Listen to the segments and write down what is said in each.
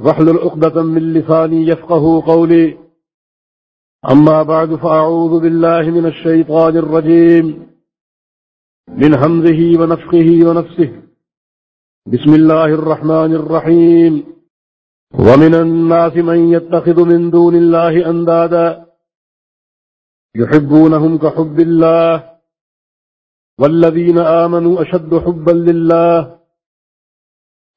واحلل عقدة من لساني يفقه قولي. أما بعد فأعوذ بالله من الشيطان الرجيم. من همزه ونفخه ونفسه. بسم الله الرحمن الرحيم. ومن الناس من يتخذ من دون الله أندادا. يحبونهم كحب الله. والذين آمنوا أشد حبا لله.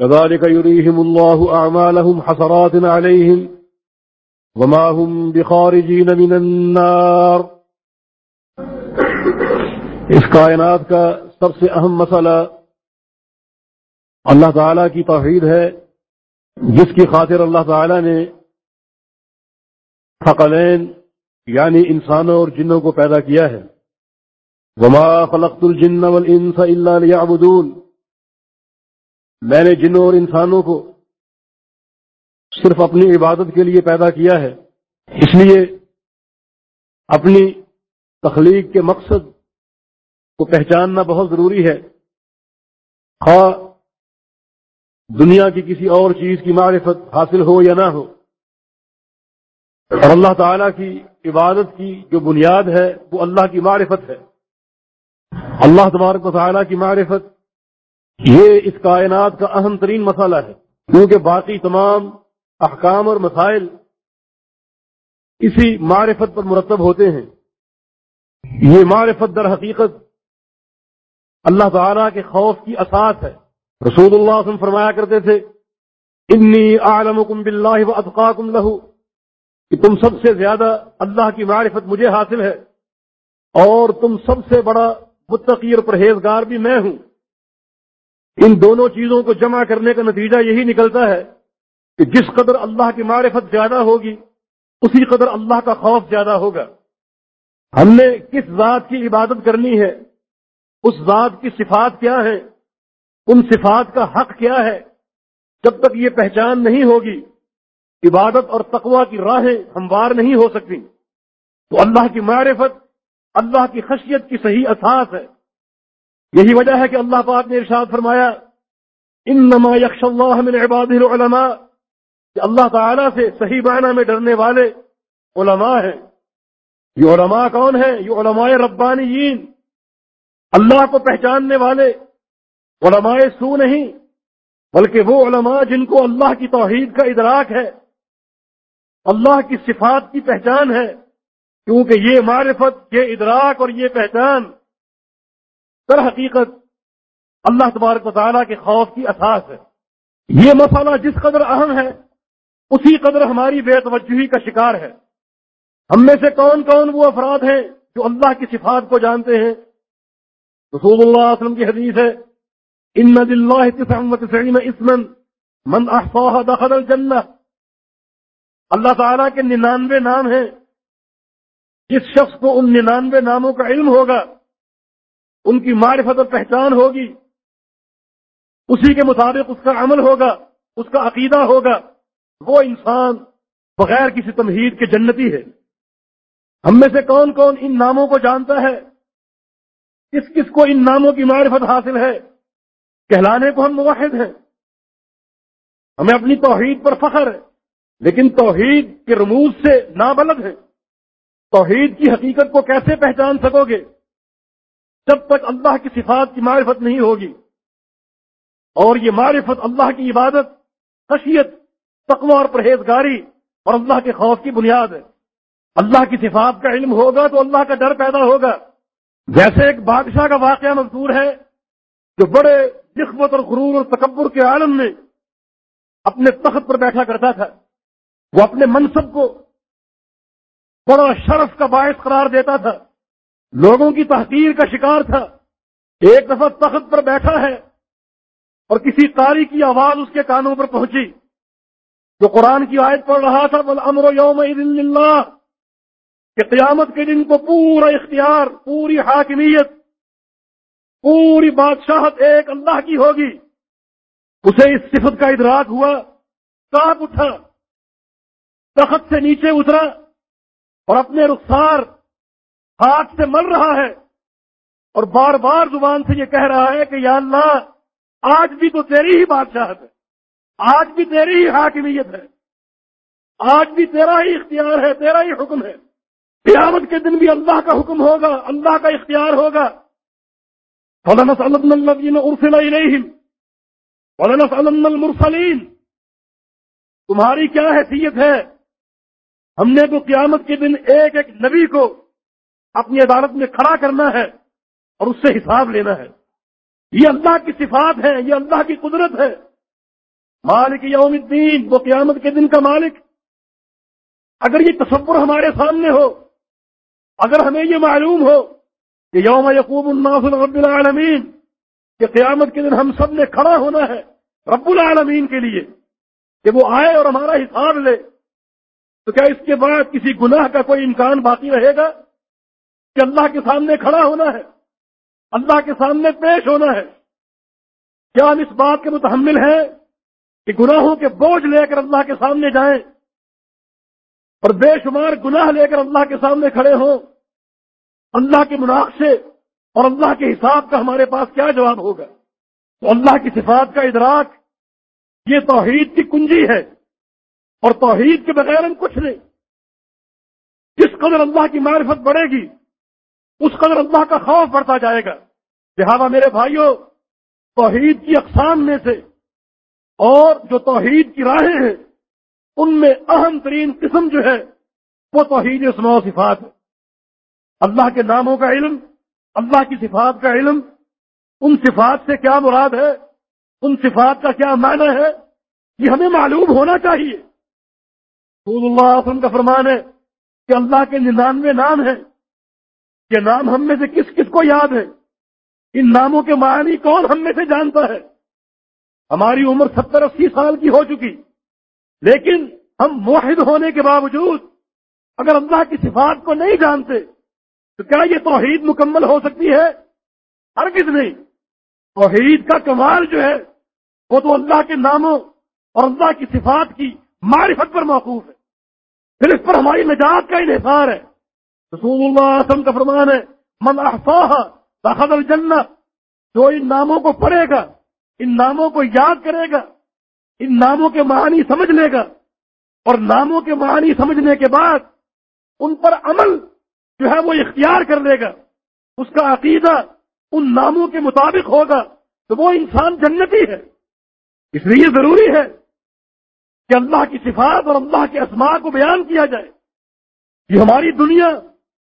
كذلك يريهم الله أعمالهم حسرات عليهم وما هم بخارجين من النار. اس کائنات کا سب سے اہم مسئلہ اللہ تعالی کی توحید ہے، جس کی خاطر اللہ تعالی نے ثقلین یعنی انسانوں اور جنوں کو پیدا کیا ہے۔ وما خلقت الجن والانس الا ليعبدون۔ میں نے جنوں اور انسانوں کو صرف اپنی عبادت کے لیے پیدا کیا ہے، اس لیے اپنی تخلیق کے مقصد کو پہچاننا بہت ضروری ہے۔ خواہ دنیا کی کسی اور چیز کی معرفت حاصل ہو یا نہ ہو، اور اللہ تعالی کی عبادت کی جو بنیاد ہے، وہ اللہ کی معرفت ہے۔ اللہ تبارک و تعالیٰ کی معرفت یہ اس کائنات کا اہم ترین مسئلہ ہے، کیونکہ باقی تمام احکام اور مسائل اسی معرفت پر مرتب ہوتے ہیں۔ یہ معرفت در حقیقت اللہ تعالیٰ کے خوف کی اساس ہے۔ رسول اللہ وسلم فرمایا کرتے تھے، انی اعلمکم باللہ و اتقاکم لہو کہ تم سب سے زیادہ اللہ کی معرفت مجھے حاصل ہے، اور تم سب سے بڑا متقی اور پرہیزگار بھی میں ہوں۔ ان دونوں چیزوں کو جمع کرنے کا نتیجہ یہی نکلتا ہے کہ جس قدر اللہ کی معرفت زیادہ ہوگی، اسی قدر اللہ کا خوف زیادہ ہوگا۔ ہم نے کس ذات کی عبادت کرنی ہے؟ اس ذات کی صفات کیا ہے ان صفات کا حق کیا ہے؟ جب تک یہ پہچان نہیں ہوگی، عبادت اور تقوا کی راہیں ہموار نہیں ہو سکتی۔ تو اللہ کی معرفت، اللہ کی خشیت کی صحیح اساس ہے۔ یہی وجہ ہے کہ اللہ پاک نے ارشاد فرمایا، انما یکش اللہ من عباد العلماء، کہ اللہ تعالی سے صحیح معنی میں ڈرنے والے علماء ہیں۔ یہ علماء کون ہیں؟ یہ علماء ربانیین۔ اللہ کو پہچاننے والے علماء سو نہیں، بلکہ وہ علماء جن کو اللہ کی توحید کا ادراک ہے۔ اللہ کی صفات کی پہچان ہے، کیونکہ یہ معرفت، یہ ادراک اور یہ پہچان در حقیقت اللہ تبارک و تعالیٰ کے خوف کی اساس ہے۔ یہ مسئلہ جس قدر اہم ہے، اسی قدر ہماری بے توجہی کا شکار ہے۔ ہم میں سے کون کون وہ افراد ہیں جو اللہ کی صفات کو جانتے ہیں؟ رسول اللہ علیہ وسلم کی حدیث ہے، ان دلہ اسمن من احصاها دخل الجنہ۔ اللہ تعالیٰ کے ننانوے نام ہیں۔ جس شخص کو ان ننانوے ناموں کا علم ہوگا ان کی معرفت اور پہچان ہوگی۔ اسی کے مطابق اس کا عمل ہوگا، اس کا عقیدہ ہوگا۔ وہ انسان بغیر کسی تمہید کے جنتی ہے۔ ہم میں سے کون کون ان ناموں کو جانتا ہے؟ کس کس کو ان ناموں کی معرفت حاصل ہے؟ کہلانے کو ہم موحد ہیں۔ ہمیں اپنی توحید پر فخر ہے، لیکن توحید کے رموز سے نابلد ہے توحید کی حقیقت کو کیسے پہچان سکو گے؟ جب تک اللہ کی صفات کی معرفت نہیں ہوگی اور یہ معرفت اللہ کی عبادت، خشیت، تقوی اور پرہیزگاری اور اللہ کے خوف کی بنیاد ہے۔ اللہ کی صفات کا علم ہوگا تو اللہ کا ڈر پیدا ہوگا۔ جیسے ایک بادشاہ کا واقعہ مذکور ہے جو بڑے نسبت اور غرور اور تکبر کے عالم میں اپنے تخت پر بیٹھا کرتا تھا۔ وہ اپنے منصب کو بڑا شرف کا باعث قرار دیتا تھا۔ لوگوں کی تحقیر کا شکار تھا۔ ایک دفعہ تخت پر بیٹھا ہے اور کسی قاری کی آواز اس کے کانوں پر پہنچی۔ جو قرآن کی آیت پڑھ رہا تھا بول امر یوم اللہ کہ قیامت کے دن کو پورا اختیار، پوری حاکمیت، پوری بادشاہت ایک اللہ کی ہوگی۔ اسے اس صفت کا ادراک ہوا، کاپ اٹھا، تخت سے نیچے اترا اور اپنے رخسار ہاتھ سے مل رہا ہے۔ اور بار بار زبان سے یہ کہہ رہا ہے کہ یا اللہ، آج بھی تو تیری ہی بادشاہت ہے۔ آج بھی تیری ہی حاکمیت ہے۔ آج بھی تیرا ہی اختیار ہے، تیرا ہی حکم ہے۔ قیامت کے دن بھی اللہ کا حکم ہوگا، اللہ کا اختیار ہوگا۔ ارسل المرسلین تمہاری کیا حیثیت ہے؟ ہم نے تو قیامت کے دن ایک ایک نبی کو اپنی عدالت میں کھڑا کرنا ہے اور اس سے حساب لینا ہے۔ یہ اللہ کی صفات ہے یہ اللہ کی قدرت ہے۔ مالک یوم الدین، وہ قیامت کے دن کا مالک۔ اگر یہ تصور ہمارے سامنے ہو، اگر ہمیں یہ معلوم ہو کہ یوم یقوب الناس رب العالمین، کہ قیامت کے دن ہم سب نے کھڑا ہونا ہے رب العالمین کے لیے، کہ وہ آئے اور ہمارا حساب لے، تو کیا اس کے بعد کسی گناہ کا کوئی امکان باقی رہے گا؟ کہ اللہ کے سامنے کھڑا ہونا ہے، اللہ کے سامنے پیش ہونا ہے۔ کیا ہم اس بات کے متحمل ہیں کہ گناہوں کے بوجھ لے کر اللہ کے سامنے جائیں؟ اور بے شمار گناہ لے کر اللہ کے سامنے کھڑے ہوں؟ اللہ کے مناقشے اور اللہ کے حساب کا ہمارے پاس کیا جواب ہوگا؟ تو اللہ کی صفات کا ادراک یہ توحید کی کنجی ہے اور توحید کے بغیر ہم کچھ نہیں۔ جس قدر اللہ کی معرفت بڑھے گی اس قدر اللہ کا خوف بڑھتا جائے گا۔ لہذا میرے بھائیوں توحید کی اقسام میں سے اور جو توحید کی راہیں ہیں، ان میں اہم ترین قسم جو ہے، وہ توحید اسماء و صفات ہے اللہ کے ناموں کا علم، اللہ کی صفات کا علم، ان صفات سے کیا مراد ہے، ان صفات کا کیا معنی ہے، یہ ہمیں معلوم ہونا چاہیے۔ رسول اللہ علیہ وسلم کا فرمان ہے کہ اللہ کے ننانوے نام ہیں۔ یہ نام ہم میں سے کس کس کو یاد ہے؟ ان ناموں کے معنی کون ہم میں سے جانتا ہے؟ ہماری عمر ستر اسی سال کی ہو چکی، لیکن ہم موحد ہونے کے باوجود اگر اللہ کی صفات کو نہیں جانتے، تو کیا یہ توحید مکمل ہو سکتی ہے؟ ہر کس نہیں۔ توحید کا کمال جو ہے، وہ تو اللہ کے ناموں اور اللہ کی صفات کی معرفت پر موقوف ہے۔ پھر اس پر ہماری نجات کا انحصار ہے۔ رسول اللہ علیہ وسلم کا فرمان ہے، من احصاها دخل الجنہ جو ان ناموں کو پڑھے گا، ان ناموں کو یاد کرے گا، ان ناموں کے معنی سمجھ لے گا۔ اور ناموں کے معنی سمجھنے کے بعد ان پر عمل جو ہے وہ اختیار کر لے گا۔ اس کا عقیدہ ان ناموں کے مطابق ہوگا تو وہ انسان جنتی ہے۔ اس لیے ضروری ہے کہ اللہ کی صفات اور اللہ کے اسماء کو بیان کیا جائے۔ یہ ہماری دنیا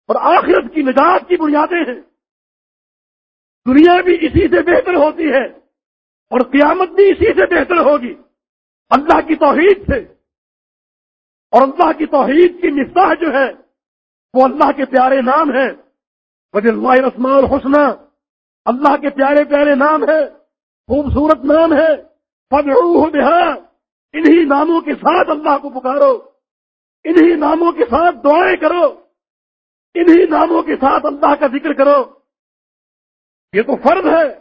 اور آخرت کی نجات کی بنیادیں ہیں۔ دنیا بھی اسی سے بہتر ہوتی ہے اور قیامت بھی اسی سے بہتر ہوگی۔ اللہ کی توحید سے۔ اور اللہ کی توحید کی مفتاح جو ہے، وہ اللہ کے پیارے نام ہے۔ وجہ اللہ رسما الحسنہ اللہ کے پیارے پیارے نام ہے۔ خوبصورت نام ہے۔ فدعوه بها۔ انہی ناموں کے ساتھ اللہ کو پکارو۔ انہی ناموں کے ساتھ دعائیں کرو۔ انہی ناموں کے ساتھ اللہ کا ذکر کرو۔ یہ تو فرض ہے۔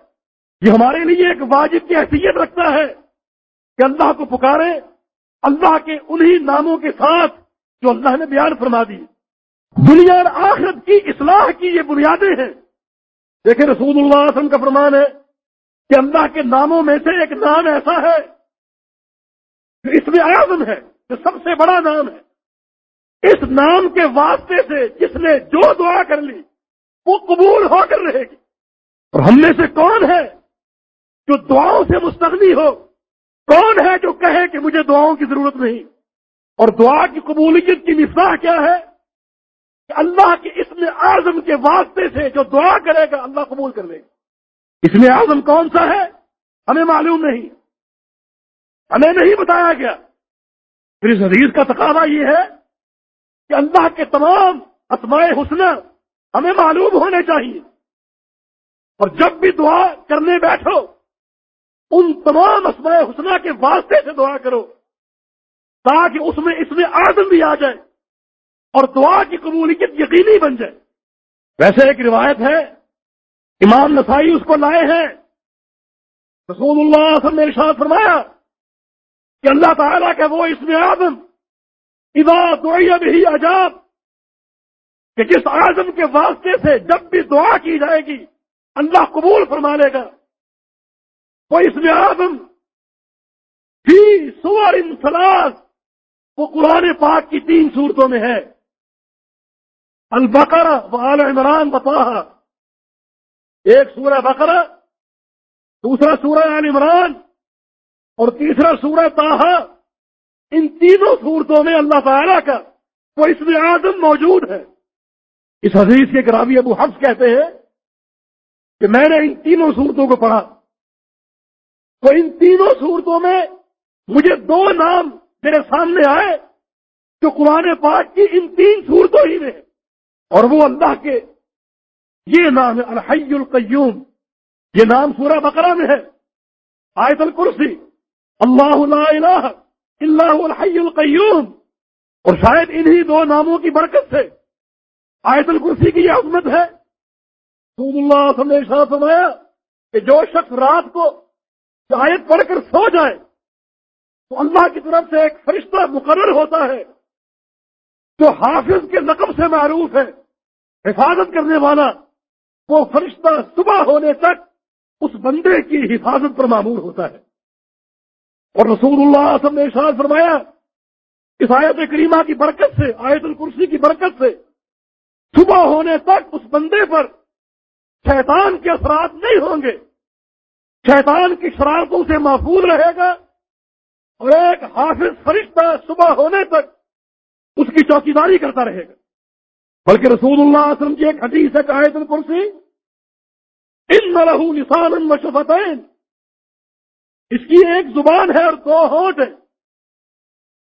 یہ ہمارے لیے ایک واجب کی حیثیت رکھتا ہے کہ اللہ کو پکارے۔ اللہ کے انہی ناموں کے ساتھ جو اللہ نے بیان فرما دی۔ دنیا اور آخرت کی اصلاح کی یہ بنیادیں ہیں۔ دیکھیں رسول اللہ علیہ وسلم کا فرمان ہے کہ اللہ کے ناموں میں سے ایک نام ایسا ہے جو اس میں اعظم ہے، جو سب سے بڑا نام ہے۔ اس نام کے واسطے سے جس نے جو دعا کر لی، وہ قبول ہو کر رہے گی۔ اور ہم میں سے کون ہے جو دعاؤں سے مستغنی ہو؟ کون ہے جو کہے کہ مجھے دعاؤں کی ضرورت نہیں؟ اور دعا کی قبولیت کی مثاح کیا ہے؟ کہ اللہ کے اسم اعظم کے واسطے سے جو دعا کرے گا، اللہ قبول کر لے گا۔ اسم اعظم کون سا ہے؟ ہمیں معلوم نہیں۔ ہمیں نہیں بتایا گیا۔ پھر اس حدیث کا تقاضا یہ ہے کہ اللہ کے تمام اسماء حسن ہمیں معلوم ہونے چاہیے۔ اور جب بھی دعا کرنے بیٹھو، ان تمام اسماء حسنہ کے واسطے سے دعا کرو، تاکہ اس میں اس میں آدم بھی آ جائے اور دعا کی قبولیت یقینی بن جائے۔ ویسے ایک روایت ہے، امام نسائی اس کو لائے ہیں۔ رسول اللہ صلی اللہ علیہ وسلم نے ارشاد فرمایا کہ اللہ تعالیٰ کا وہ اس میں آدم دعیا بھی عجاب کہ جس آزم کے واسطے سے جب بھی دعا کی جائے گی، اللہ قبول فرما لے گا۔ وہ اس میں آدم فی سور انسلاس وہ قرآن پاک کی تین صورتوں میں ہے۔ البقر و آل عمران بطاہ ایک سورہ بقرہ، دوسرا سورہ آل عمران اور تیسرا سورہ تاہا ان تینوں صورتوں میں اللہ تعالی کا وہ اس میں آدم موجود ہے۔ اس حدیث کے گراوی ابو حفظ کہتے ہیں کہ میں نے ان تینوں صورتوں کو پڑھا۔ تو ان تینوں صورتوں میں مجھے دو نام میرے سامنے آئے جو قرآن پاک کی ان تین صورتوں ہی میں اور وہ اللہ کے یہ نام ہے الحی القیوم۔ یہ نام سورہ بقرہ میں ہے۔ آیت الکرسی۔ اللہ لا الہ اللہ الحی القیوم اور شاید انہی دو ناموں کی برکت سے آیت الکرسی کی یہ عظمت ہے۔ رسول اللہ صلی اللہ علیہ وسلم فرمایا کہ جو شخص رات کو آیت پڑھ کر سو جائے تو اللہ کی طرف سے ایک فرشتہ مقرر ہوتا ہے، جو حافظ کے نقب سے معروف ہے، حفاظت کرنے والا۔ وہ فرشتہ صبح ہونے تک اس بندے کی حفاظت پر معمول ہوتا ہے۔ اور رسول اللہ صلی اللہ علیہ نے فرمایا، اس آیت کریمہ کی برکت سے، آیت الکرسی کی برکت سے، صبح ہونے تک اس بندے پر شیطان کے اثرات نہیں ہوں گے۔ شیطان کی شرارتوں سے محفوظ رہے گا۔ اور ایک حافظ فرشتہ صبح ہونے تک اس کی چوکیداری کرتا رہے گا۔ بلکہ رسول اللہ علیہ وسلم کی ایک حدیث ہے آیت الکرسی، ان لہو نسان مشفتین اس کی ایک زبان ہے اور دو ہونٹ ہے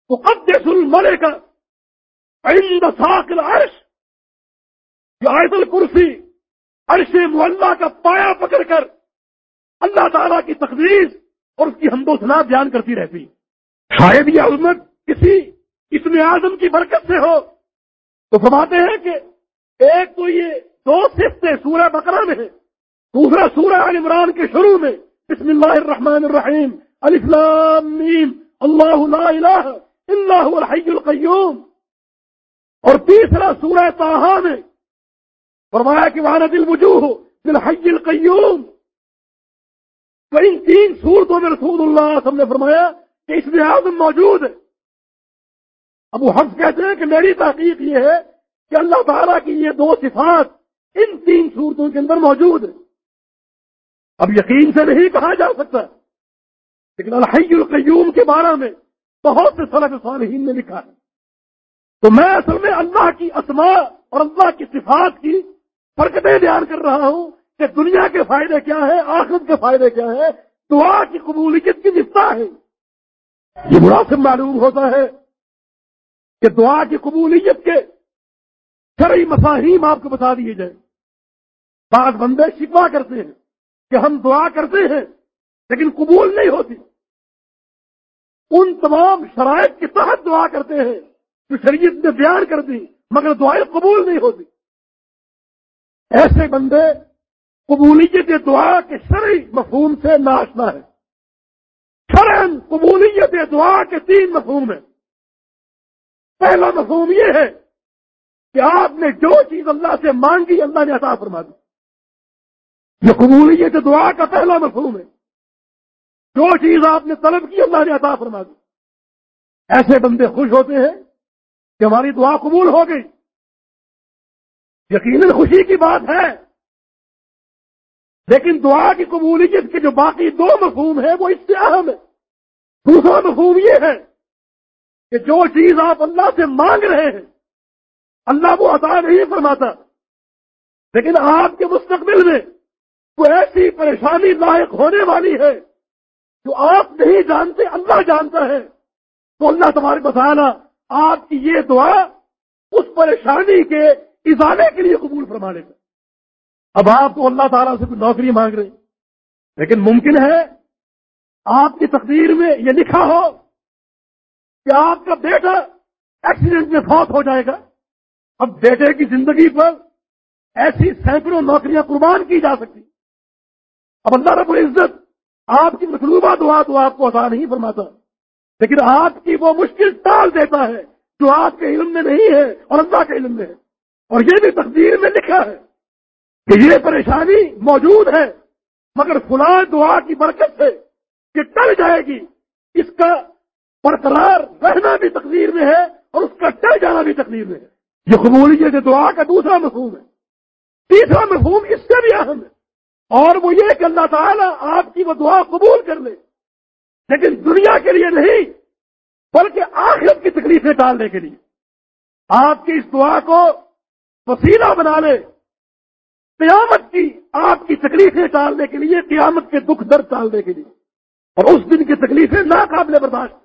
تو قدس الملے کا عند ساکل عرش جو آیت الکرسی عرش معلّہ کا پایا پکڑ کر اللہ تعالیٰ کی تقدیر اور اس کی حمد و سنا بیان کرتی رہتی۔ شاید یہ عظمت کسی اس میں اعظم کی برکت سے ہو۔ تو فرماتے ہیں کہ ایک تو یہ دو صفت سورہ بقرہ میں ہے دوسرا سورہ عمران کے شروع میں۔ بسم اللہ الرحمن الرحیم میم اللہ لا الہ الا هو الحی القیوم اور تیسرا سورہ تاہا میں فرمایا کہ وہاں دل وجوہ بالحی القیوم تو ان تین صورتوں میں رسول اللہ وسلم نے فرمایا کہ اس میں اعظم موجود ہے. ابو حفظ کہتے ہیں کہ میری تحقیق یہ ہے کہ اللہ تعالیٰ کی یہ دو صفات ان تین صورتوں کے اندر موجود ہے اب یقین سے نہیں کہا جا سکتا لیکن الحی القیوم کے بارے میں بہت سے صلاح صالحین نے لکھا ہے۔ تو میں اصل میں اللہ کی اسماء اور اللہ کی صفات کی فرقتیں بیان کر رہا ہوں کہ دنیا کے فائدے کیا ہے آخرت کے فائدے کیا ہے دعا کی قبولیت کی نفتا ہے۔ یہ مناسب معلوم ہوتا ہے کہ دعا کی قبولیت کے شرعی مفاہیم آپ کو بتا دیے جائیں۔ بعض بندے شکوا کرتے ہیں۔ کہ ہم دعا کرتے ہیں، لیکن قبول نہیں ہوتی۔ ان تمام شرائط کے تحت دعا کرتے ہیں، جو شریعت نے بیان کر دی، مگر دعائیں قبول نہیں ہوتی۔ ایسے بندے قبولیت دعا کے شرعی مفہوم سے ناشنا ہے شرن قبولیت دعا کے تین مفہوم ہیں۔ پہلا مفہوم یہ ہے کہ آپ نے جو چیز اللہ سے مانگی، اللہ نے عطا فرما دی۔ یہ قبولیت دعا کا پہلا مفہوم ہے۔ جو چیز آپ نے طلب کی اللہ نے عطا فرما دی۔ ایسے بندے خوش ہوتے ہیں کہ ہماری دعا قبول ہو گئی۔ یقیناً خوشی کی بات ہے۔ لیکن دعا کی قبولیت کے جو باقی دو مفہوم ہیں وہ اس سے اہم ہے دوسرا مفہوم یہ ہے کہ جو چیز آپ اللہ سے مانگ رہے ہیں، اللہ وہ عطا نہیں فرماتا۔ لیکن آپ کے مستقبل میں کوئی ایسی پریشانی لاحق ہونے والی ہے جو آپ نہیں جانتے، اللہ جانتا ہے۔ تو اللہ تمہارے بتانا آپ کی یہ دعا اس پریشانی کے ازالے کے لیے قبول فرمانے کا اب آپ تو اللہ تعالیٰ سے کوئی نوکری مانگ رہے ہیں، لیکن ممکن ہے آپ کی تقدیر میں یہ لکھا ہو کہ آپ کا بیٹا ایکسیڈنٹ میں فوت ہو جائے گا۔ اب بیٹے کی زندگی پر ایسی سینکڑوں نوکریاں قربان کی جا سکتی۔ اب اللہ رب العزت آپ کی مطلوبہ دعا تو آپ کو عطا نہیں فرماتا۔ لیکن آپ کی وہ مشکل ٹال دیتا ہے جو آپ کے علم میں نہیں ہے اور اللہ کے علم میں ہے۔ اور یہ بھی تقدیر میں لکھا ہے کہ یہ پریشانی موجود ہے، مگر فلاں دعا کی برکت سے یہ ٹل جائے گی۔ اس کا برقرار رہنا بھی تقدیر میں ہے اور اس کا ٹل جانا بھی تقدیر میں ہے۔ یہ قبولیت دعا کا دوسرا مفہوم ہے۔ تیسرا مفہوم اس سے بھی اہم ہے۔ اور وہ یہ کہ اللہ تعالیٰ آپ کی وہ دعا قبول کر لے، لیکن دنیا کے لیے نہیں، بلکہ آخرت کی تکلیفیں ٹالنے کے لیے۔ آپ کی اس دعا کو وسیلہ بنا لے۔ قیامت کی آپ کی تکلیفیں ٹالنے کے لیے، قیامت کے دکھ درد ٹالنے کے لیے۔ اور اس دن کی تکلیفیں ناقابل برداشت۔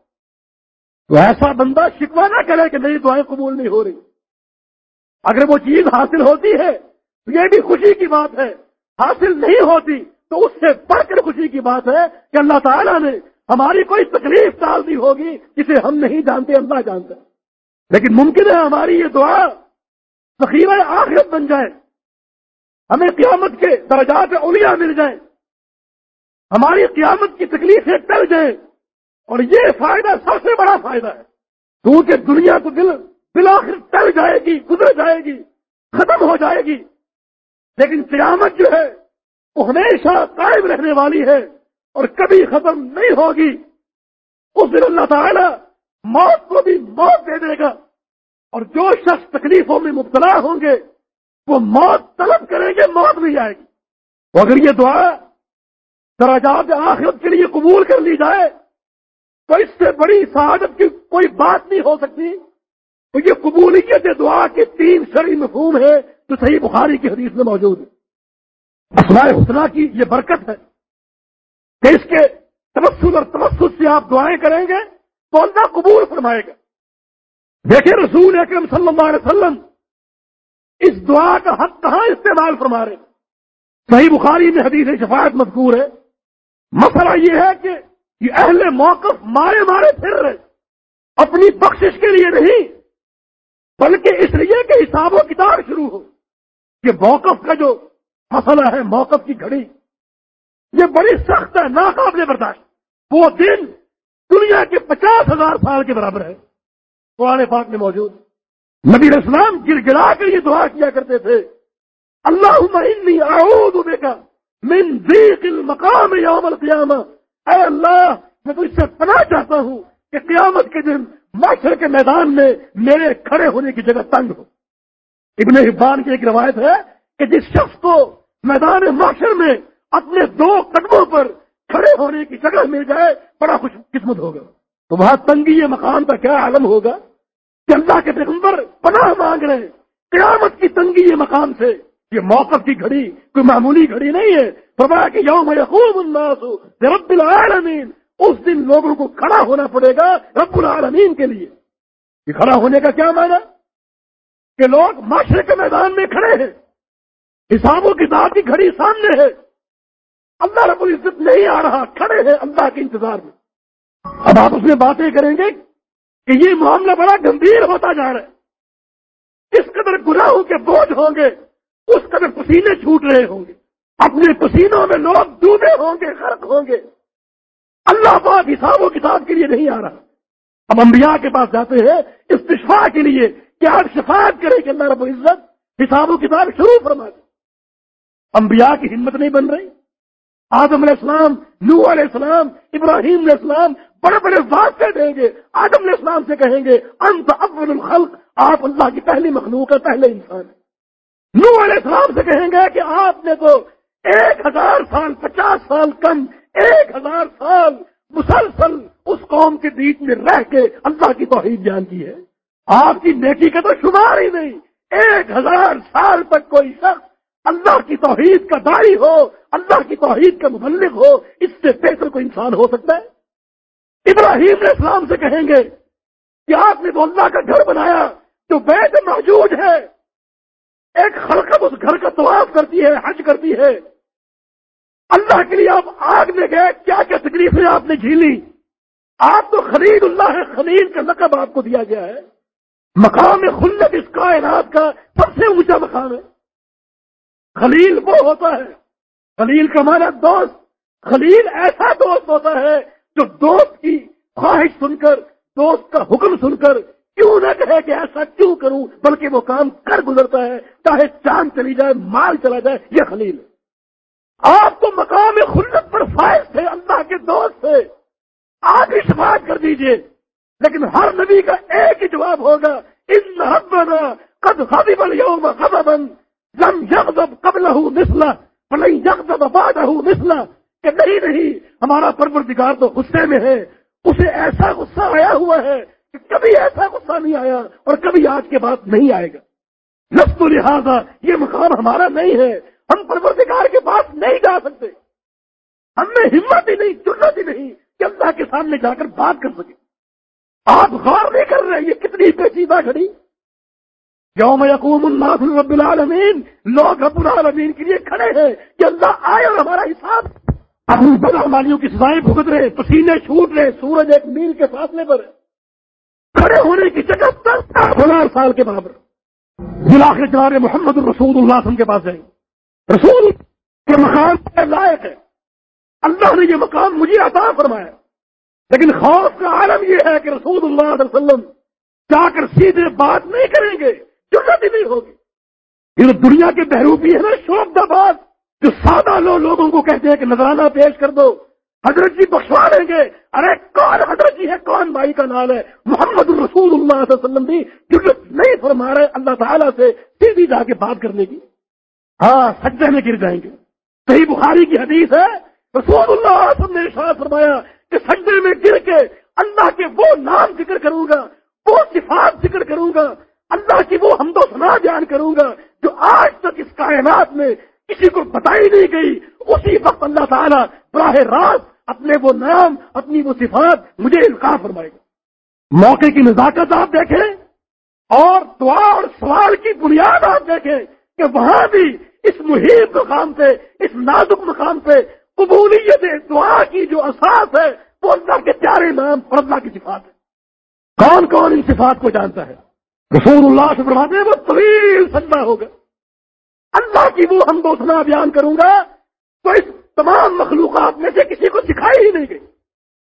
تو ایسا بندہ شکوا نہ کرے کہ میری دعائیں قبول نہیں ہو رہی۔ اگر وہ چیز حاصل ہوتی ہے تو یہ بھی خوشی کی بات ہے۔ حاصل نہیں ہوتی، تو اس سے بڑھ کر خوشی کی بات ہے کہ اللہ تعالیٰ نے ہماری کوئی تکلیف ٹال دی ہوگی جسے ہم نہیں جانتے اللہ جانتے۔ لیکن ممکن ہے ہماری یہ دعا ذخیرہ آخرت بن جائے۔ ہمیں قیامت کے درجات اولیاء مل جائیں۔ ہماری قیامت کی تکلیفیں ٹل جائیں۔ اور یہ فائدہ سب سے بڑا فائدہ ہے۔ کیونکہ دنیا تو دل بلاخر ٹل جائے گی، گزر جائے گی، ختم ہو جائے گی۔ لیکن قیامت جو ہے وہ ہمیشہ قائم رہنے والی ہے اور کبھی ختم نہیں ہوگی۔ اس دن اللہ تعالی موت کو بھی موت دے دے گا اور جو شخص تکلیفوں میں مبتلا ہوں گے، وہ موت طلب کریں گے، موت بھی آئے گی۔ تو اگر یہ دعا دراجات آخرت کے لیے قبول کر لی جائے، تو اس سے بڑی سعادت کی کوئی بات نہیں ہو سکتی۔ تو یہ قبولیت دعا کے تین شرعی مفہوم ہے جو صحیح بخاری کی حدیث میں موجود ہے۔ اسماء حسنا کی یہ برکت ہے کہ اس کے تبسل اور تبسل سے آپ دعائیں کریں گے تو اللہ قبول فرمائے گا۔ دیکھیں رسول اکرم صلی اللہ علیہ وسلم اس دعا کا حق کہاں استعمال فرما رہے ہیں۔ صحیح بخاری میں حدیث شفاعت مذکور ہے۔ مسئلہ یہ ہے کہ یہ اہل موقف مارے مارے پھر رہے اپنی بخشش کے لیے نہیں، بلکہ اس لیے کہ حساب و کتاب شروع ہو۔ یہ موقف کا جو مسئلہ ہے، موقف کی گھڑی، یہ بڑی سخت ہے ناقابل برداشت۔ وہ دن دنیا کے پچاس ہزار سال کے برابر ہے۔ قرآن پاک میں موجود۔ نبی اسلام گر گرا کر یہ دعا کیا کرتے تھے۔ اللہ اعوذ کا من ضيق المقام یوم القیامہ۔ اے اللہ، میں تو اس سے پناہ چاہتا ہوں کہ قیامت کے دن معاشر کے میدان میں میرے کھڑے ہونے کی جگہ تنگ ہو۔ ابن حبان کی ایک روایت ہے کہ جس شخص کو میدان معاشر میں اپنے دو قدموں پر کھڑے ہونے کی جگہ مل جائے، بڑا خوش قسمت ہوگا۔ تو وہاں تنگی مقام کا کیا عالم ہوگا؟ کہ اللہ کے پیغمبر پناہ مانگ رہے ہیں۔ قیامت کی تنگی یہ مقام سے، یہ موقف کی گھڑی، کوئی معمولی گھڑی نہیں ہے۔ فرمایا کہ یوم یقوم الناس رب العالمین، اس دن لوگوں کو کھڑا ہونا پڑے گا رب العالمین کے لیے۔ یہ کھڑا ہونے کا کیا معنی؟ کہ لوگ معاشرے کے میدان میں کھڑے ہیں۔ حساب و کتاب کی گھڑی سامنے ہے۔ اللہ رب العزت نہیں آ رہا، کھڑے ہیں اللہ کے انتظار میں۔ اب آپ اس میں باتیں کریں گے کہ یہ معاملہ بڑا گمبھیر ہوتا جا رہا ہے۔ اس قدر گناہوں کے بوجھ ہوں گے، اس قدر پسینے چھوٹ رہے ہوں گے۔ اپنے پسینوں میں لوگ ڈوبے ہوں گے، غرق ہوں گے۔ اللہ پاک حساب و کتاب کے لیے نہیں آ رہا۔ اب انبیاء کے پاس جاتے ہیں استشفا کے لیے کہ آپ شفاعت کریں کہ اللہ رب العزت حساب و کتاب شروع فرما دیں انبیاء کی ہمت نہیں بن رہی۔ آدم علیہ السلام نو علیہ السلام، ابراہیم علیہ السلام بڑے بڑے واقع دیں گے۔ آدم علیہ السلام سے کہیں گے، انت اول الخلق، آپ اللہ کی پہلی مخلوق ہے پہلے انسان ہے۔ نو علیہ السلام سے کہیں گے کہ آپ نے تو ایک ہزار سال، پچاس سال کم، ایک ہزار سال مسلسل اس قوم کے بیچ میں رہ کے اللہ کی توحید جان کی ہے۔ آپ کی نیکی کا تو شمار ہی نہیں۔ ایک ہزار سال تک کوئی شخص اللہ کی توحید کا داری ہو، اللہ کی توحید کا مبلغ ہو، اس سے بہتر کوئی انسان ہو سکتا ہے؟ ابراہیم علیہ السلام سے کہیں گے کہ آپ نے تو اللہ کا گھر بنایا جو بیت موجود ہے، ایک خلقت اس گھر کا طواف کرتی ہے، حج کرتی ہے۔ اللہ کے لیے آپ آگ میں گئے، کیا کیا تکلیفیں آپ نے جھیلی آپ تو خلید اللہ ہے خلیل کا نقب آپ کو دیا گیا ہے۔ مقام خلت اس کائنات کا سب سے اونچا مقام ہے۔ خلیل وہ ہوتا ہے۔ خلیل کا مانا دوست۔ خلیل ایسا دوست ہوتا ہے جو دوست کی خواہش سن کر، دوست کا حکم سن کر کیوں نہ کہے کہ ایسا کیوں کروں، بلکہ وہ کام کر گزرتا ہے، چاہے چاند چلی جائے، مال چلا جائے، یہ خلیل ہے۔ آپ تو مقام خلت پر فائز تھے، اللہ کے دوست تھے۔ آپ ہی شفاعت کر دیجیے۔ لیکن ہر نبی کا ایک ہی جواب ہوگا، ان حبنا قد خبب اليوم خببا لم يغضب قبله مثلا فلن يغضب بعده مثلا کہ نہیں نہیں، ہمارا پروردگار تو غصے میں ہے، اسے ایسا غصہ آیا ہوا ہے کہ کبھی ایسا غصہ نہیں آیا اور کبھی آج کے بعد نہیں آئے گا۔ لفظ لہذا یہ مقام ہمارا نہیں ہے، ہم پروردگار کے پاس نہیں جا سکتے۔ ہم میں ہمت ہی نہیں ضرورت ہی نہیں کہ اللہ کے سامنے جا کر بات کر سکے۔ آپ غور نہیں کر رہے یہ کتنی پیچیدہ گھڑی۔ یوم یقوم الناس رب العالمین، لوگ رب العالمین کے لیے کھڑے ہیں کہ اللہ آئے اور ہمارا حساب۔ اپنی بدعمالیوں کی سزائیں بھگت رہے، پسینے چھوٹ رہے، سورج ایک میل کے فاصلے پر۔ کھڑے ہونے کی جگہ ہزار سال کے برابر۔ ضلع کے محمد الرسول اللہ کے پاس جائیں۔ رسول کے مقام پر لائق ہے۔ اللہ نے یہ مقام مجھے عطا فرمایا۔ لیکن خوف کا عالم یہ ہے کہ رسول اللہ علیہ وسلم جا کر سیدھے بات نہیں کریں گے ضرورت ہی نہیں ہوگی۔ یہ دنیا کے بہروپی ہے نا شوق بات، جو سادہ لو لوگوں کو کہتے ہیں کہ نظرانہ پیش کر دو۔ حضرت جی بخشوا لیں گے۔ ارے، کون حضرت جی ہے؟ کون بھائی کا نام ہے؟ محمد الرسول اللہ علیہ وسلم بھی ضرورت نہیں فرما رہے اللہ تعالیٰ سے سیدھی جا کے بات کرنے کی۔ ہاں سجدے میں گر جائیں گے۔ صحیح بخاری کی حدیث ہے، رسول اللہ نے ارشاد فرمایا کہ سجدے میں گر کے اللہ کے وہ نام ذکر کروں گا، وہ صفات ذکر کروں گا، اللہ کی وہ حمد و سنا بیان کروں گا جو آج تک اس کائنات میں کسی کو بتائی نہیں گئی۔ اسی وقت اللہ تعالیٰ براہ راست اپنے وہ نام، اپنی وہ صفات مجھے القاع فرمائے گا۔ موقع کی نزاکت آپ دیکھیں اور دعا اور سوال کی بنیاد آپ دیکھیں کہ وہاں بھی اس محیط مقام پہ، اس نازک مقام پہ قبولیت دعا کی جو اساس ہے، وہ اللہ کے پیارے نام اور اللہ کی صفات ہے۔ کون کون ان صفات کو جانتا ہے؟ رسول اللہ سے فرماتے ہیں، وہ طویل سجدہ ہوگا۔ اللہ کی وہ ہم دوسنا بیان کروں گا، تو اس تمام مخلوقات میں سے کسی کو سکھائی ہی نہیں گئی۔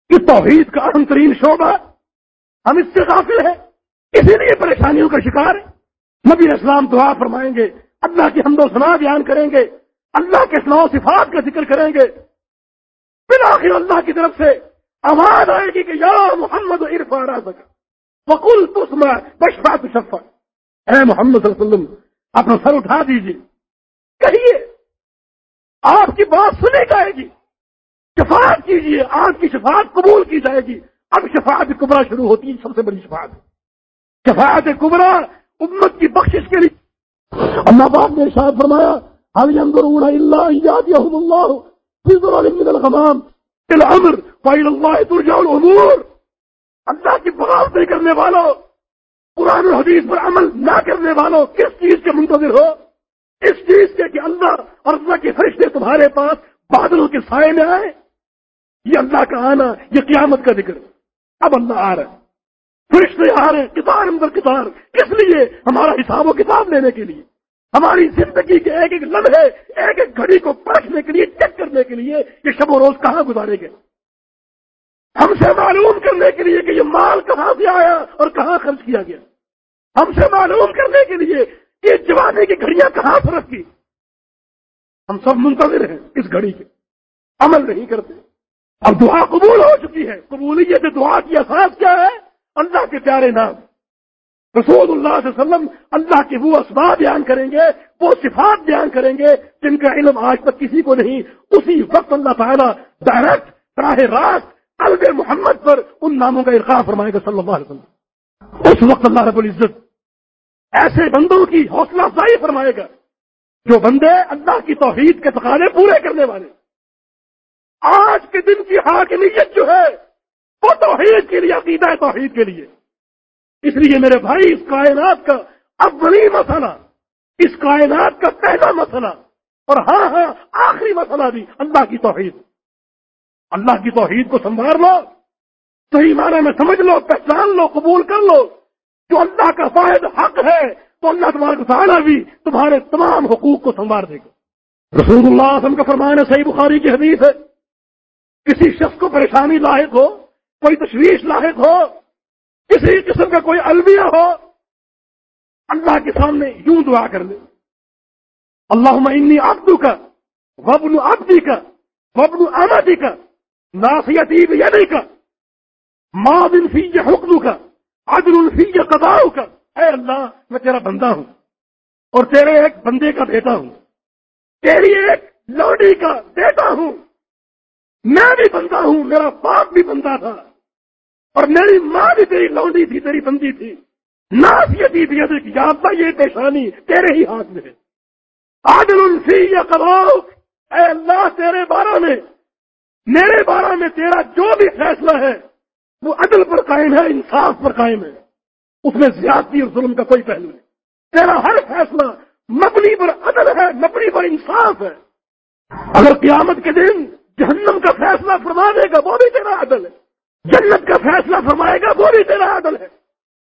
کہ توحید کا اہم ترین شعبہ ہم اس سے غافل ہیں۔ اسی لیے پریشانیوں کا شکار ہے نبی اسلام دعا فرمائیں گے، اللہ کی حمد و سنا بیان کریں گے، اللہ کے سنا صفات کا ذکر کریں گے۔ بالآخر اللہ کی طرف سے آواز آئے گی کہ یا محمد عرفا سکا وکل تسما بشفا۔ شفا اے محمد صلی اللہ علیہ وسلم، اپنا سر اٹھا دیجیے کہیے، آپ کی بات سنی جائے گی۔ شفاعت کیجیے آپ کی شفاعت قبول کی جائے گی۔ اب شفاعت کبرا شروع ہوتی ہے، سب سے بڑی شفاعت۔ شفاعت کبرا امت کی بخشش کے لیے۔ اللہ پاک نے ارشاد فرمایا حل في ظلال من الغمام الامر فإلى الله ترجع الامور اللہ کی بغاوت نہیں کرنے والوں قرآن الحدیث پر عمل نہ کرنے والوں کس چیز کے منتظر ہو؟ اس چیز کے کہ اللہ اور اللہ کے فرشتے تمہارے پاس بادلوں کے سائے میں آئے؟ یہ اللہ کا آنا، یہ قیامت کا ذکر۔ اب اللہ آ رہا ہے۔ فرشتے آ رہے ہیں کتار اندر کتار کس لیے ہمارا حساب و کتاب لینے کے لیے۔ ہماری زندگی کے ایک ایک لمحے، ایک ایک گھڑی کو پرکھنے کے لیے، چیک کرنے کے لیے یہ شب و روز کہاں گزارے گئے۔ ہم سے معلوم کرنے کے لیے کہ یہ مال کہاں سے آیا اور کہاں خرچ کیا گیا۔ ہم سے معلوم کرنے کے لیے کہ یہ جوانے کی گھڑیاں کہاں سے رکھی ہم سب منتظر ہیں اس گھڑی کے۔ عمل نہیں کرتے۔ اب دعا قبول ہو چکی ہے۔ قبولیت دعا کی احساس کیا ہے؟ اللہ کے پیارے نام۔ رسول اللہ علیہ وسلم اللہ کے وہ اسباب بیان کریں گے، وہ صفات بیان کریں گے جن کا علم آج تک کسی کو نہیں۔ اسی وقت اللہ تعالیٰ ڈائریکٹ براہ راست قلب محمد پر ان ناموں کا ارقا فرمائے گا صلی اللہ علیہ وسلم۔ اس وقت اللہ رب العزت ایسے بندوں کی حوصلہ افزائی فرمائے گا جو بندے اللہ کی توحید کے تقاضے پورے کرنے والے۔ آج کے دن کی حاکمیت جو ہے، وہ توحید کے لیے، عقیدہ توحید کے لیے۔ اس لیے میرے بھائی، اس کائنات کا اولی مسئلہ، اس کائنات کا پہلا مسئلہ، اور ہاں ہاں آخری مسئلہ بھی اللہ کی توحید۔ اللہ کی توحید کو سنبھال لو، صحیح معنی میں سمجھ لو، پہچان لو، قبول کر لو۔ جو اللہ کا فائد حق ہے، تو اللہ تمہارے تعالیٰ بھی تمہارے تمام حقوق کو سنوار دے گا۔ رسول اللہ وسلم کا فرمان ہے، صحیح بخاری کی حدیث ہے۔ کسی شخص کو پریشانی لاحق ہو، کوئی تشویش لاحق ہو کسی قسم کا کوئی المیہ ہو، اللہ کے سامنے یوں دعا کر لے۔ اللہ انی آبدو کا وبن آبدی کا وبن آمادی کا ناسیتی یعنی کا ماں بن حکم کا عدل الفی قداؤ کا اے اللہ، میں تیرا بندہ ہوں اور تیرے ایک بندے کا بیٹا ہوں۔ تیری ایک لوڈی کا بیٹا ہوں۔ میں بھی بندہ ہوں، میرا باپ بھی بندہ تھا۔ اور میری ماں بھی تیری لونڈی تھی، تیری بندی تھی۔ ناسیتی تھی اللہ یہ پیشانی تیرے ہی ہاتھ میں ہے۔ عادل الفی یا کباؤ اے اللہ تیرے بارہ میں، میرے بارہ میں تیرا جو بھی فیصلہ ہے، وہ عدل پر قائم ہے، انصاف پر قائم ہے۔ اس میں زیادتی اور ظلم کا کوئی پہلو نہیں۔ تیرا ہر فیصلہ مبنی پر عدل ہے، مبنی پر انصاف ہے۔ اگر قیامت کے دن جہنم کا فیصلہ فرما دے گا، وہ بھی تیرا عدل ہے۔ جنت کا فیصلہ فرمائے گا، وہ بھی تیرا عدل ہے۔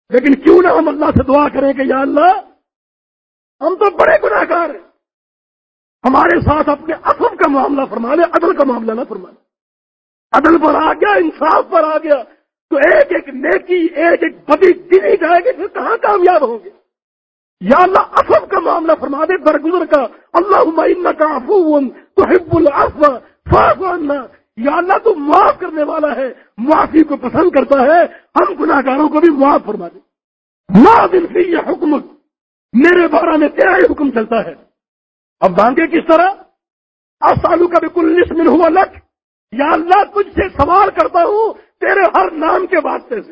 لیکن کیوں نہ ہم اللہ سے دعا کریں کہ یا اللہ، ہم تو بڑے گناہ گار ہیں۔ ہمارے ساتھ اپنے اصل کا معاملہ فرما لے، عدل کا معاملہ نہ فرما لے۔ عدل پر آ گیا، انصاف پر آ گیا، تو ایک ایک نیکی، ایک ایک بدی گنی جائے گی، پھر کہاں کامیاب ہوں گے؟ یا اللہ افب کا معاملہ فرما دے درگزر کا۔ اللہ کا افون تو حب الف یا اللہ تو معاف کرنے والا ہے، معافی کو پسند کرتا ہے، ہم گناہ گاروں کو بھی معاف فرما دیں ماں دن سے یہ حکم میرے بارہ میں تیرا ہی حکم چلتا ہے۔ اب مانگے کس طرح؟ سالو کا بھی کل لسٹ ہوا لکھ یا اللہ، تجھ سے سوال کرتا ہوں تیرے ہر نام کے واسطے سے۔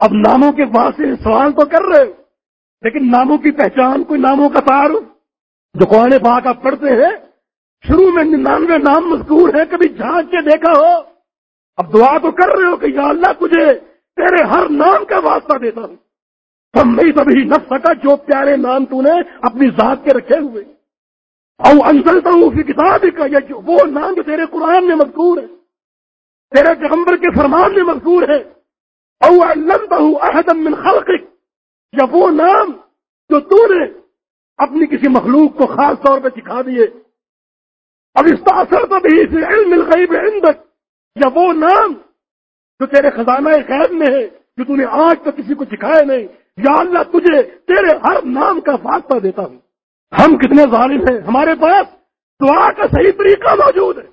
اب ناموں کے واسطے سوال تو کر رہے ہو، لیکن ناموں کی پہچان کوئی ناموں کا تعارف جو قرآن پاک آپ پڑھتے ہیں شروع میں ننانوے نام مذکور ہیں، کبھی جھانک کے دیکھا ہو۔ اب دعا تو کر رہے ہو کہ یا اللہ تجھے تیرے ہر نام کا واسطہ دیتا ہوں۔ تم نہیں تبھی نہ سکا جو پیارے نام تو نے اپنی ذات کے رکھے ہوئے۔ او انسلتا ہوں فی کتاب کا یا وہ نام جو تیرے قرآن میں مذکور ہے۔ تیرے پیغمبر کے فرمان میں مذکور ہے۔ او علمتہ من خلقک یا وہ نام جو تو نے اپنی کسی مخلوق کو خاص طور پہ سکھا دیے۔ اب اس تاثر تو بھی سے علم الغیب عندک یا وہ نام جو تیرے خزانہ خیر میں ہے، جو تو نے آج تک کسی کو سکھایا نہیں، یا اللہ تجھے تیرے ہر نام کا فاصلہ دیتا ہوں۔ ہم کتنے ظالم ہیں، ہمارے پاس دعا کا صحیح طریقہ موجود ہے۔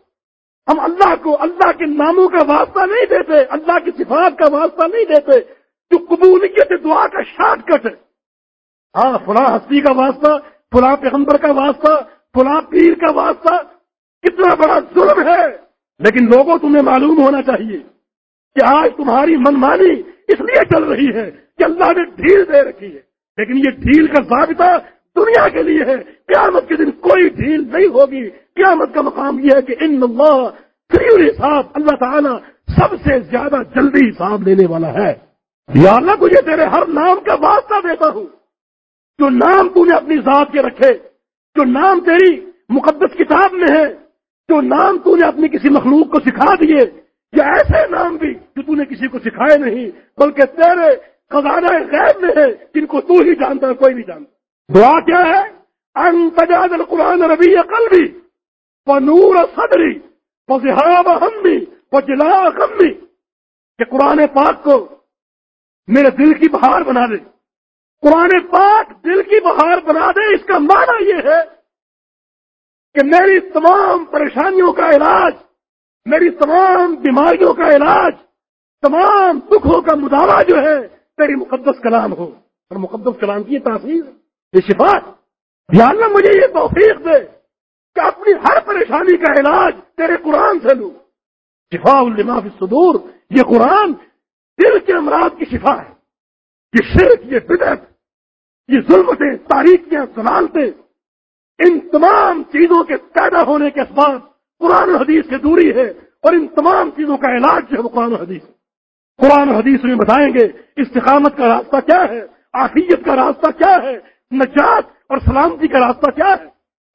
ہم اللہ کو، اللہ کے ناموں کا واسطہ نہیں دیتے، اللہ کی صفات کا واسطہ نہیں دیتے، جو قبولیت دعا کا شارٹ کٹ ہے۔ ہاں فلاں ہستی کا واسطہ، فلاں پیغمبر کا واسطہ، فلاں پیر کا واسطہ کتنا بڑا ظلم ہے۔ لیکن لوگوں تمہیں معلوم ہونا چاہیے کہ آج تمہاری منمانی اس لیے چل رہی ہے کہ اللہ نے ڈھیل دے رکھی ہے۔ لیکن یہ ڈھیل کا ضابطہ دنیا کے لیے ہے۔ قیامت کے دن کوئی ڈھیل نہیں ہوگی۔ قیامت کا مقام یہ ہے کہ ان اللہ حساب اللہ تعالیٰ سب سے زیادہ جلدی حساب لینے والا ہے۔ یا اللہ تجھے تیرے ہر نام کا واسطہ دیتا ہوں۔ جو نام تو نے اپنی ذات کے رکھے، جو نام تیری مقدس کتاب میں ہے جو نام تو نے اپنی کسی مخلوق کو سکھا دیے، یا ایسے نام بھی جو تو نے کسی کو سکھائے نہیں، بلکہ تیرے خزانہ غیر میں ہے جن کو تو ہی جانتا ہے، کوئی نہیں جانتا۔ دعا کیا ہے؟ ان تجاد القرآن ربی قلبی و نور صدری و ذہاب ہمی و جلا غمی، کہ قرآن پاک کو میرے دل کی بہار بنا دے۔ قرآن پاک دل کی بہار بنا دے، اس کا معنی یہ ہے کہ میری تمام پریشانیوں کا علاج، میری تمام بیماریوں کا علاج، تمام دکھوں کا مداوع جو ہے تیری مقدس کلام ہو۔ اور مقدس کلام کی یہ تاثیر یہ شفا یا اللہ مجھے یہ توفیق دے کہ اپنی ہر پریشانی کا علاج تیرے قرآن سے لوں۔ شفا الما فی صدور یہ قرآن دل کے امراض کی شفا ہے۔ یہ شرک، یہ بدعت، یہ ظلمتیں تاریخیاں سنالتے ان تمام چیزوں کے پیدا ہونے کے اسباب قرآن حدیث سے دوری ہے اور ان تمام چیزوں کا علاج جو ہے وہ قرآن حدیث قرآن حدیث میں بتائیں گے، استقامت کا راستہ کیا ہے؟ آفیت کا راستہ کیا ہے؟ نجات اور سلامتی کا راستہ کیا ہے؟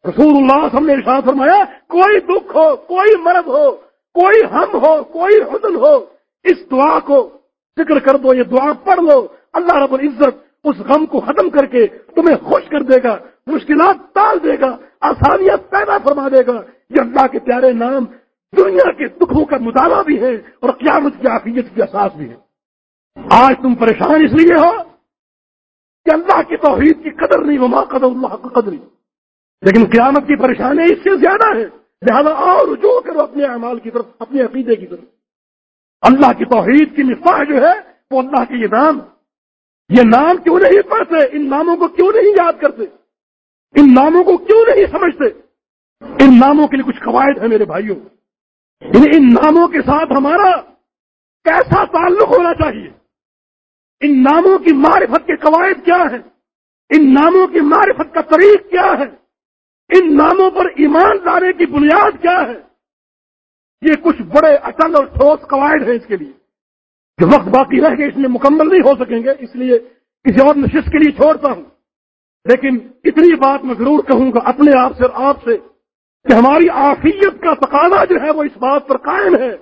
رسول اللہ صلی اللہ ارشاد فرمایا، کوئی دکھ ہو، کوئی مرض ہو، کوئی ہم ہو، کوئی حزن ہو، اس دعا کو ذکر کر دو، یہ دعا پڑھ لو۔ اللہ رب العزت اس غم کو ختم کر کے تمہیں خوش کر دے گا۔ مشکلات ٹال دے گا آسانیاں پیدا فرما دے گا۔ یہ اللہ کے پیارے نام دنیا کے دکھوں کا مطالعہ بھی ہے اور قیامت کی عافیت کی احساس بھی ہے۔ آج تم پریشان اس لیے ہو کہ اللہ کی توحید کی قدر نہیں، وما قدر اللہ کی قدر نہیں لیکن قیامت کی پریشانی اس سے زیادہ ہے، لہذا اور رجوع کرو اپنے اعمال کی طرف، اپنے عقیدے کی طرف۔ اللہ کی توحید کی مفاح جو ہے، وہ اللہ کے یہ نام یہ نام کیوں نہیں پڑھتے؟ ان ناموں کو کیوں نہیں یاد کرتے؟ ان ناموں کو کیوں نہیں سمجھتے؟ ان ناموں کے لیے کچھ قواعد ہیں میرے بھائیوں۔ یعنی ان ناموں کے ساتھ ہمارا کیسا تعلق ہونا چاہیے؟ ان ناموں کی معرفت کے قواعد کیا ہیں؟ ان ناموں کی معرفت کا طریق کیا ہے؟ ان ناموں پر ایمان لانے کی بنیاد کیا ہے؟ یہ کچھ بڑے اٹل اور ٹھوس قواعد ہیں اس کے لیے۔ جو وقت باقی رہ کے اس میں مکمل نہیں ہو سکیں گے، اس لیے کسی اور نشست کے لیے چھوڑتا ہوں۔ لیکن اتنی بات میں ضرور کہوں گا اپنے آپ سے اور آپ سے کہ ہماری آفیت کا تقاضا جو ہے وہ اس بات پر قائم ہے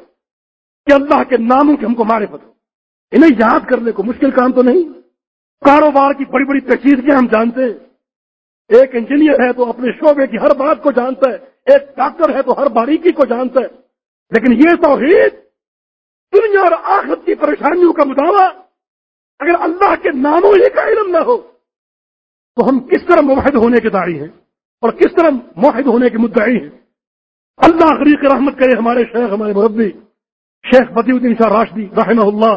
کہ اللہ کے ناموں کے ہم کو مارے پتہ انہیں یاد کرنے کو مشکل کام تو نہیں۔ کاروبار کی بڑی بڑی پیچیدگیاں ہم جانتے ہیں۔ ایک انجینئر ہے تو اپنے شعبے کی ہر بات کو جانتا ہے۔ ایک ڈاکٹر ہے تو ہر باریکی کو جانتا ہے۔ لیکن یہ توحید دنیا اور آخرت کی پریشانیوں کا مداوع اگر اللہ کے ناموں ہی کا علم نہ ہو تو ہم کس طرح موحد ہونے کے داڑی ہیں اور کس طرح موحد ہونے کے مدعی ہیں؟ اللہ غریق رحمت کرے ہمارے شیخ، ہمارے مربی، شیخ فتی الدین شاہ راشدی رحمہ اللہ،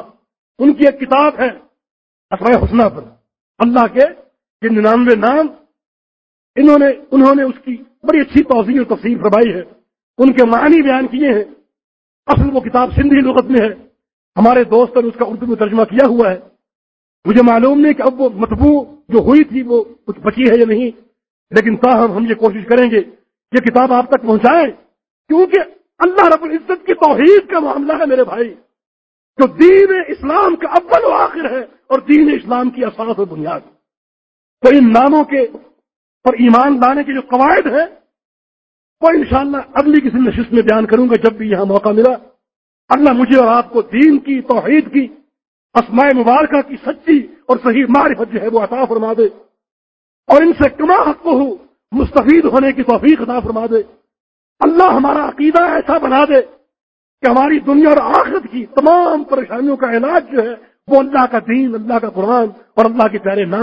ان کی ایک کتاب ہے اسرائے حسنہ پر۔ اللہ کے یہ ننانوے نام، انہوں نے انہوں نے اس کی بڑی اچھی توضیع اور تفصیل فرمائی ہے۔ ان کے معنی بیان کیے ہیں۔ اصل وہ کتاب سندھی لغت میں ہے۔ ہمارے دوست نے اس کا اردو میں ترجمہ کیا ہوا ہے۔ مجھے معلوم نہیں کہ اب وہ مطبوع جو ہوئی تھی وہ کچھ بچی ہے یا نہیں، لیکن تاہم ہم یہ کوشش کریں گے یہ کتاب آپ تک پہنچائیں، کیونکہ اللہ رب العزت کی توحید کا معاملہ ہے میرے بھائی، جو دین اسلام کا اول و آخر ہے اور دین اسلام کی اساس و بنیاد۔ تو ان ناموں کے اور ایمان لانے کے جو قواعد ہیں، وہ انشاءاللہ اگلی کسی نشست میں بیان کروں گا جب بھی یہاں موقع ملا۔ اللہ مجھے اور آپ کو دین کی توحید کی اسماء مبارکہ کی سچی اور صحیح معرفت جو ہے وہ عطا فرما دے اور ان سے کما حق ہو، مستفید ہونے کی توفیق عطا فرما دے۔ اللہ ہمارا عقیدہ ایسا بنا دے کہ ہماری دنیا اور آخرت کی تمام پریشانیوں کا علاج جو ہے وہ اللہ کا دین، اللہ کا قرآن اور اللہ کے پیارے نام